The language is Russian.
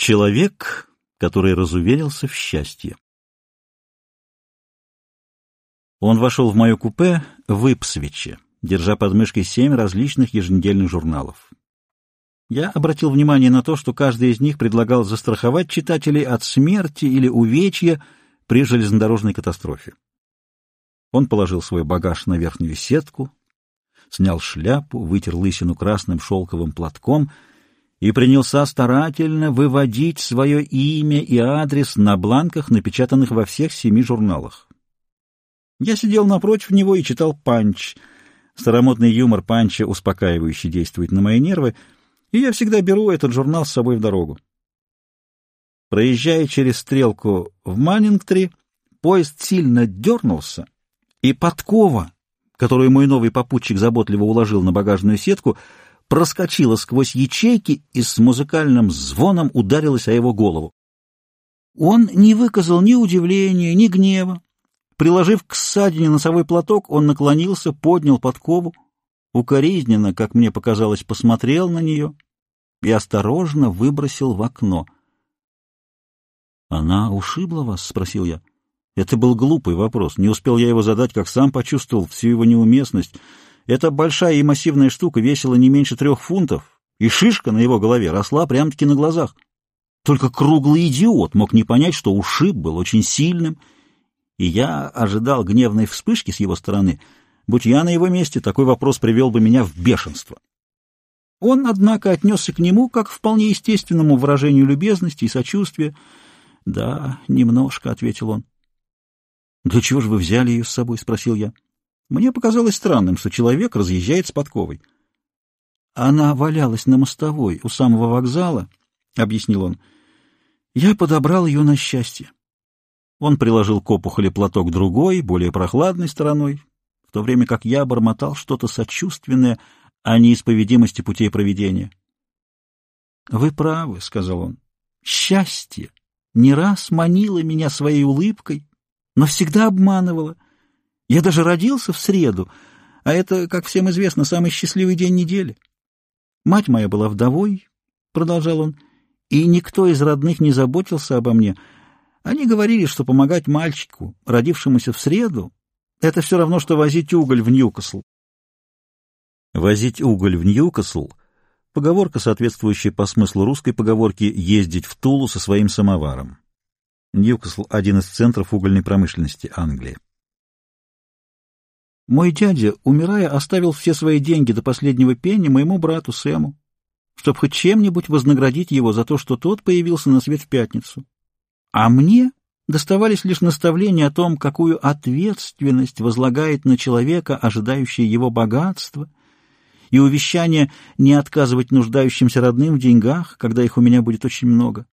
Человек, который разуверился в счастье. Он вошел в мое купе в Ипсвиче, держа под мышкой семь различных еженедельных журналов. Я обратил внимание на то, что каждый из них предлагал застраховать читателей от смерти или увечья при железнодорожной катастрофе. Он положил свой багаж на верхнюю сетку, снял шляпу, вытер лысину красным шелковым платком и принялся старательно выводить свое имя и адрес на бланках, напечатанных во всех семи журналах. Я сидел напротив него и читал «Панч». Старомодный юмор Панча успокаивающе действует на мои нервы, и я всегда беру этот журнал с собой в дорогу. Проезжая через стрелку в Маннингтри, поезд сильно дернулся, и подкова, которую мой новый попутчик заботливо уложил на багажную сетку, проскочила сквозь ячейки и с музыкальным звоном ударилась о его голову. Он не выказал ни удивления, ни гнева, Приложив к ссадине носовой платок, он наклонился, поднял подкову, укоризненно, как мне показалось, посмотрел на нее и осторожно выбросил в окно. «Она ушибла вас?» — спросил я. Это был глупый вопрос. Не успел я его задать, как сам почувствовал всю его неуместность. Эта большая и массивная штука весила не меньше трех фунтов, и шишка на его голове росла прямо-таки на глазах. Только круглый идиот мог не понять, что ушиб был очень сильным — и я ожидал гневной вспышки с его стороны. Будь я на его месте, такой вопрос привел бы меня в бешенство. Он, однако, отнесся к нему как к вполне естественному выражению любезности и сочувствия. — Да, немножко, — ответил он. — Для чего же вы взяли ее с собой? — спросил я. Мне показалось странным, что человек разъезжает с подковой. — Она валялась на мостовой у самого вокзала, — объяснил он. — Я подобрал ее на счастье. Он приложил к опухоли платок другой, более прохладной стороной, в то время как я бормотал что-то сочувственное о неисповедимости путей проведения. — Вы правы, — сказал он. — Счастье не раз манило меня своей улыбкой, но всегда обманывало. Я даже родился в среду, а это, как всем известно, самый счастливый день недели. Мать моя была вдовой, — продолжал он, — и никто из родных не заботился обо мне — они говорили, что помогать мальчику, родившемуся в среду, это все равно, что возить уголь в Ньюкасл. Возить уголь в Ньюкасл — поговорка, соответствующая по смыслу русской поговорки «ездить в Тулу со своим самоваром». Ньюкасл — один из центров угольной промышленности Англии. Мой дядя, умирая, оставил все свои деньги до последнего пенни моему брату Сэму, чтобы хоть чем-нибудь вознаградить его за то, что тот появился на свет в пятницу. А мне доставались лишь наставления о том, какую ответственность возлагает на человека, ожидающее его богатство, и увещание не отказывать нуждающимся родным в деньгах, когда их у меня будет очень много.